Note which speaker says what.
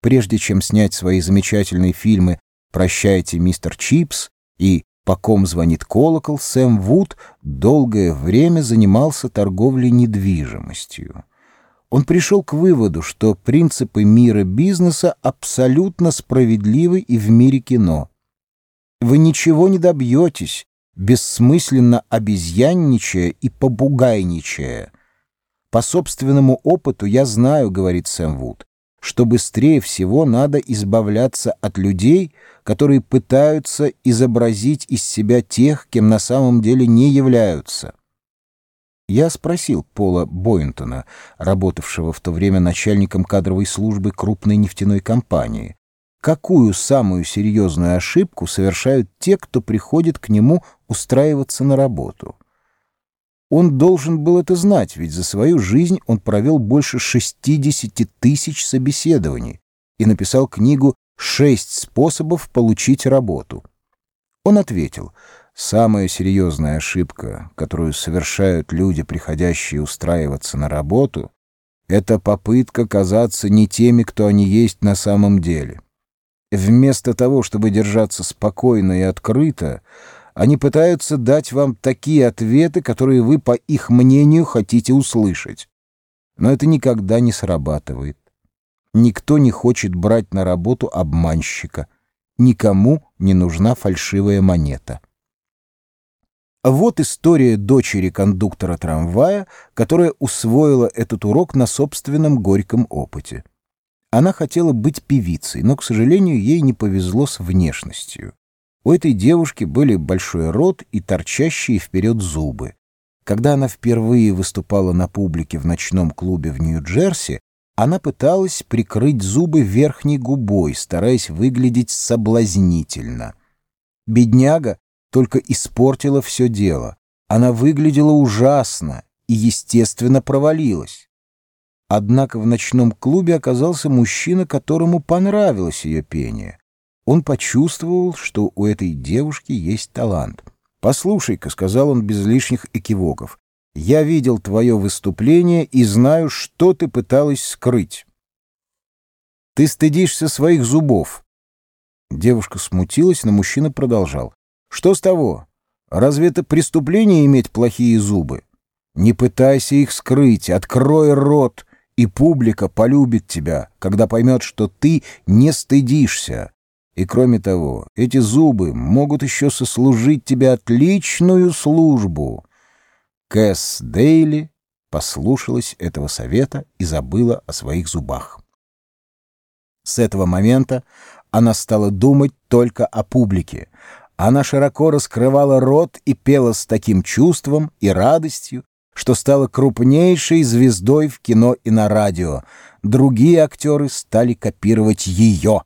Speaker 1: Прежде чем снять свои замечательные фильмы «Прощайте, мистер Чипс» и «По ком звонит колокол», Сэм Вуд долгое время занимался торговлей недвижимостью. Он пришел к выводу, что принципы мира бизнеса абсолютно справедливы и в мире кино. Вы ничего не добьетесь, бессмысленно обезьянничая и побугайничая. По собственному опыту я знаю, говорит Сэм Вуд, что быстрее всего надо избавляться от людей, которые пытаются изобразить из себя тех, кем на самом деле не являются. Я спросил Пола Бойнтона, работавшего в то время начальником кадровой службы крупной нефтяной компании, какую самую серьезную ошибку совершают те, кто приходит к нему устраиваться на работу. Он должен был это знать, ведь за свою жизнь он провел больше 60 тысяч собеседований и написал книгу «Шесть способов получить работу». Он ответил, самая серьезная ошибка, которую совершают люди, приходящие устраиваться на работу, это попытка казаться не теми, кто они есть на самом деле. Вместо того, чтобы держаться спокойно и открыто, они пытаются дать вам такие ответы, которые вы, по их мнению, хотите услышать. Но это никогда не срабатывает. Никто не хочет брать на работу обманщика. Никому не нужна фальшивая монета. Вот история дочери кондуктора трамвая, которая усвоила этот урок на собственном горьком опыте. Она хотела быть певицей, но, к сожалению, ей не повезло с внешностью. У этой девушки были большой рот и торчащие вперед зубы. Когда она впервые выступала на публике в ночном клубе в Нью-Джерси, она пыталась прикрыть зубы верхней губой, стараясь выглядеть соблазнительно. Бедняга только испортила все дело. Она выглядела ужасно и, естественно, провалилась. Однако в ночном клубе оказался мужчина, которому понравилось ее пение. Он почувствовал, что у этой девушки есть талант. «Послушай-ка», — сказал он без лишних экивоков, — «я видел твое выступление и знаю, что ты пыталась скрыть. Ты стыдишься своих зубов». Девушка смутилась, но мужчина продолжал. «Что с того? Разве это преступление иметь плохие зубы? Не пытайся их скрыть, открой рот, и публика полюбит тебя, когда поймет, что ты не стыдишься. И кроме того, эти зубы могут еще сослужить тебе отличную службу. Кэс Дейли послушалась этого совета и забыла о своих зубах. С этого момента она стала думать только о публике. Она широко раскрывала рот и пела с таким чувством и радостью, что стала крупнейшей звездой в кино и на радио. Другие актеры стали копировать ее.